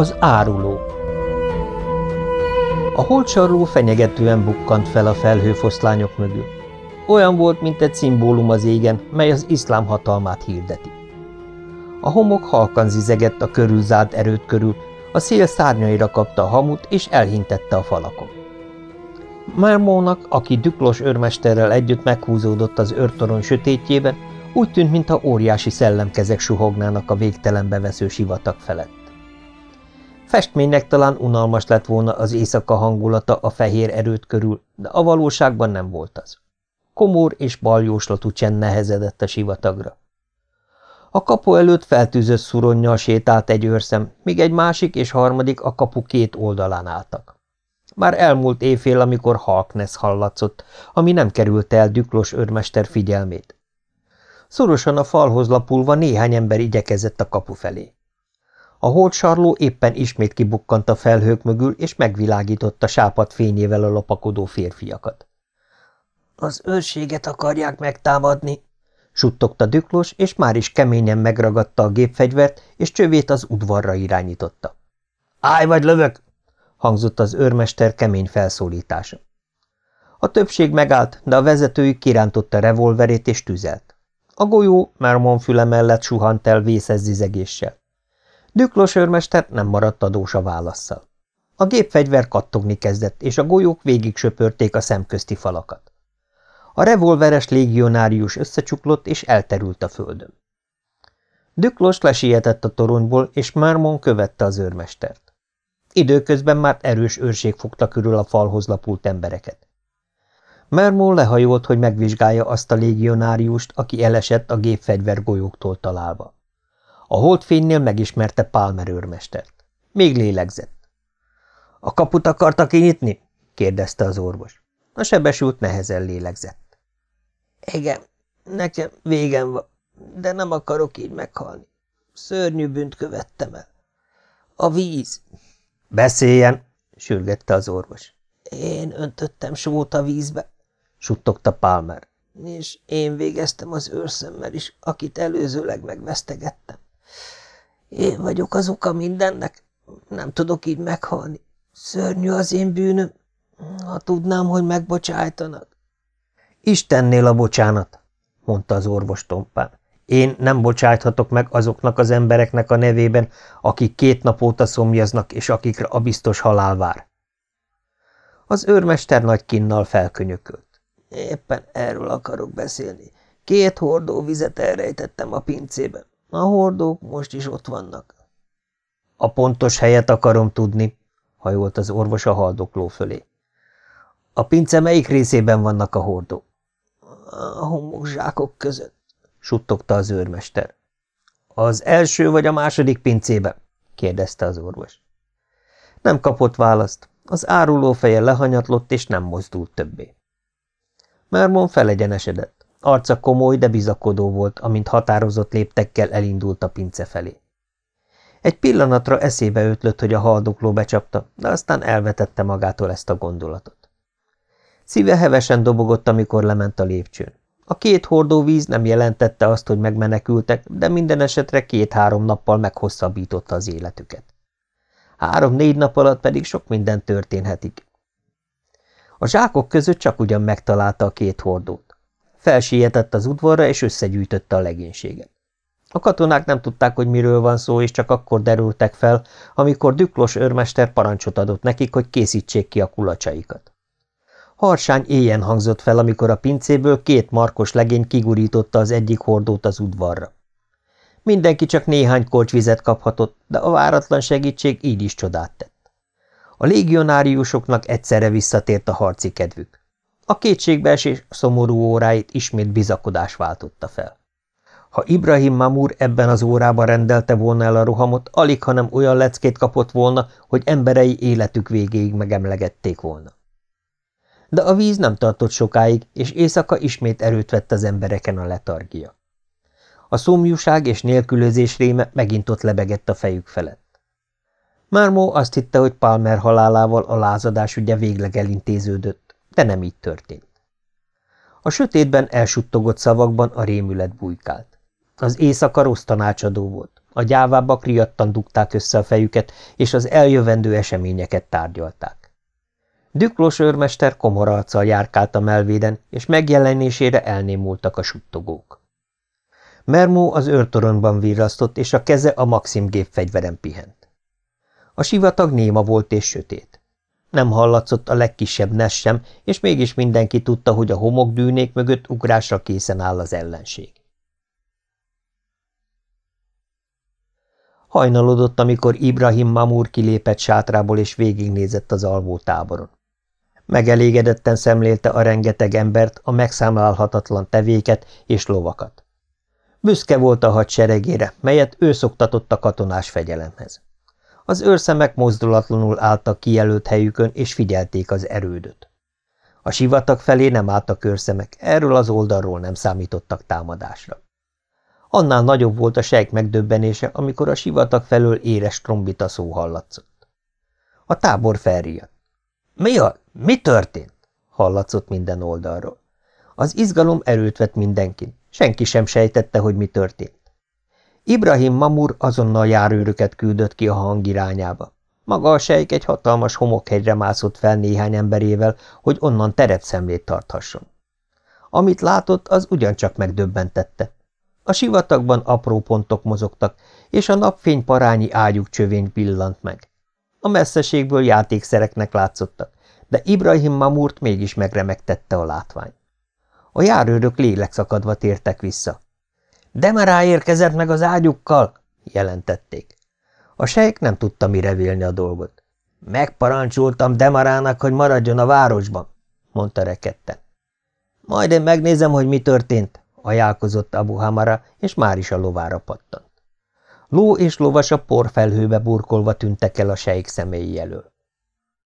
Az áruló A holtsarló fenyegetően bukkant fel a felhőfoszlányok mögül. Olyan volt, mint egy szimbólum az égen, mely az iszlám hatalmát hirdeti. A homok halkan zizegett a körülzárt erőt körül, a szél szárnyaira kapta a hamut, és elhintette a falakon. Mármónak, aki Düklos őrmesterrel együtt meghúzódott az őrtorony sötétjében, úgy tűnt, mintha óriási szellemkezek suhognának a végtelenbe vesző sivatag felett. Festménynek talán unalmas lett volna az éjszaka hangulata a fehér erőt körül, de a valóságban nem volt az. Komor és baljóslatú csend nehezedett a sivatagra. A kapu előtt feltűzött szuronnyal sétált egy őrszem, míg egy másik és harmadik a kapu két oldalán álltak. Már elmúlt évfél, amikor halknesz hallatszott, ami nem került el Düklos őrmester figyelmét. Szorosan a falhoz lapulva néhány ember igyekezett a kapu felé. A holtsarló éppen ismét kibukkant a felhők mögül, és megvilágította sápat fényével a lopakodó férfiakat. – Az őrséget akarják megtámadni! – suttogta Düklos, és már is keményen megragadta a gépfegyvert, és csövét az udvarra irányította. – Állj vagy lövök! – hangzott az őrmester kemény felszólítása. A többség megállt, de a vezetőjük kirántotta revolverét és tüzelt. A golyó Mermon füle mellett suhant el vészes zizegéssel. Düklos őrmester nem maradt adós a válaszsal. A gépfegyver kattogni kezdett, és a golyók végig söpörték a szemközti falakat. A revolveres légionárius összecsuklott, és elterült a földön. Düklos lesietett a toronyból, és Mármon követte az őrmestert. Időközben már erős őrség fogta körül a falhoz lapult embereket. Mermon lehajolt, hogy megvizsgálja azt a légionáriust, aki elesett a gépfegyver golyóktól találva. A holdfénynél megismerte Palmer őrmestert. Még lélegzett. – A kaput akarta kinyitni? – kérdezte az orvos. A sebesült nehezen lélegzett. – Igen, nekem végem van, de nem akarok így meghalni. Szörnyű bűnt követtem el. A víz. – Beszéljen! – sürgette az orvos. – Én öntöttem sót a vízbe – suttogta Palmer. – És én végeztem az őrszemmel is, akit előzőleg megvesztegettem. Én vagyok az oka mindennek. Nem tudok így meghalni. Szörnyű az én bűnöm. Ha tudnám, hogy megbocsájtanak. Istennél a bocsánat, mondta az orvos tompán. Én nem bocsájthatok meg azoknak az embereknek a nevében, akik két nap óta szomjaznak, és akikre a biztos halál vár. Az őrmester nagy kinnal felkönyökölt. Éppen erről akarok beszélni. Két hordó vizet elrejtettem a pincében. A hordók most is ott vannak. A pontos helyet akarom tudni, hajolt az orvos a haldokló fölé. A pince melyik részében vannak a hordók? A homokzsákok között, suttogta az őrmester. Az első vagy a második pincébe? kérdezte az orvos. Nem kapott választ. Az áruló feje lehanyatlott, és nem mozdult többé. Mermon felegyenesedett. Arca komoly, de bizakodó volt, amint határozott léptekkel elindult a pince felé. Egy pillanatra eszébe ötlött, hogy a haldokló becsapta, de aztán elvetette magától ezt a gondolatot. Szíve hevesen dobogott, amikor lement a lépcsőn. A két hordó víz nem jelentette azt, hogy megmenekültek, de minden esetre két-három nappal meghosszabbította az életüket. Három-négy nap alatt pedig sok minden történhetik. A zsákok között csak ugyan megtalálta a két hordót. Felsietett az udvarra, és összegyűjtötte a legénységet. A katonák nem tudták, hogy miről van szó, és csak akkor derültek fel, amikor Düklos őrmester parancsot adott nekik, hogy készítsék ki a kulacsaikat. Harsány éjjen hangzott fel, amikor a pincéből két markos legény kigurította az egyik hordót az udvarra. Mindenki csak néhány kolcs vizet kaphatott, de a váratlan segítség így is csodát tett. A légionáriusoknak egyszerre visszatért a harci kedvük. A kétségbeesés szomorú óráit ismét bizakodás váltotta fel. Ha Ibrahim Mamur ebben az órában rendelte volna el a rohamot, alig, hanem olyan leckét kapott volna, hogy emberei életük végéig megemlegették volna. De a víz nem tartott sokáig, és éjszaka ismét erőt vett az embereken a letargia. A szomjúság és nélkülözés réme megint ott lebegett a fejük felett. Mármó azt hitte, hogy Palmer halálával a lázadás ügye végleg elintéződött, de nem így történt. A sötétben elsuttogott szavakban a rémület bujkált. Az éjszaka rossz tanácsadó volt. A gyávábbak riadtan dugták össze a fejüket, és az eljövendő eseményeket tárgyalták. Düklós őrmester komoralccal járkált a melvéden, és megjelenésére elnémultak a suttogók. Mermó az őrtoronban virrasztott, és a keze a Maxim gépfegyveren pihent. A sivatag néma volt és sötét. Nem hallatszott a legkisebb nes sem, és mégis mindenki tudta, hogy a homokdűnék mögött ugrásra készen áll az ellenség. Hajnalodott, amikor Ibrahim Mamur kilépett sátrából és végignézett az alvó táboron. Megelégedetten szemlélte a rengeteg embert, a megszámlálhatatlan tevéket és lovakat. Büszke volt a hadseregére, melyet ő szoktatott a katonás fegyelemhez. Az őrszemek mozdulatlanul álltak kijelölt helyükön, és figyelték az erődöt. A sivatag felé nem álltak őrszemek, erről az oldalról nem számítottak támadásra. Annál nagyobb volt a sejk megdöbbenése, amikor a sivatag felől éres trombita szó hallatszott. A tábor felriadt. – Mi a? Mi történt? – hallatszott minden oldalról. Az izgalom erőt vett mindenkin, senki sem sejtette, hogy mi történt. Ibrahim Mamur azonnal járőröket küldött ki a hang irányába. Maga a sejk egy hatalmas homokhegyre mászott fel néhány emberével, hogy onnan terepszemlét tarthasson. Amit látott, az ugyancsak megdöbbentette. A sivatagban apró pontok mozogtak, és a napfény parányi ágyuk csövény pillant meg. A messzeségből játékszereknek látszottak, de Ibrahim Mamurt mégis megremegtette a látvány. A járőrök lélekszakadva tértek vissza. – Demará érkezett meg az ágyukkal! – jelentették. A sejk nem tudta mire vélni a dolgot. – Megparancsoltam Demarának, hogy maradjon a városban – mondta rekedten. – Majd én megnézem, hogy mi történt – ajánlkozott Abu Hamara, és már is a lovára pattant. Ló és lovas a porfelhőbe burkolva tűntek el a sejk személyi elől.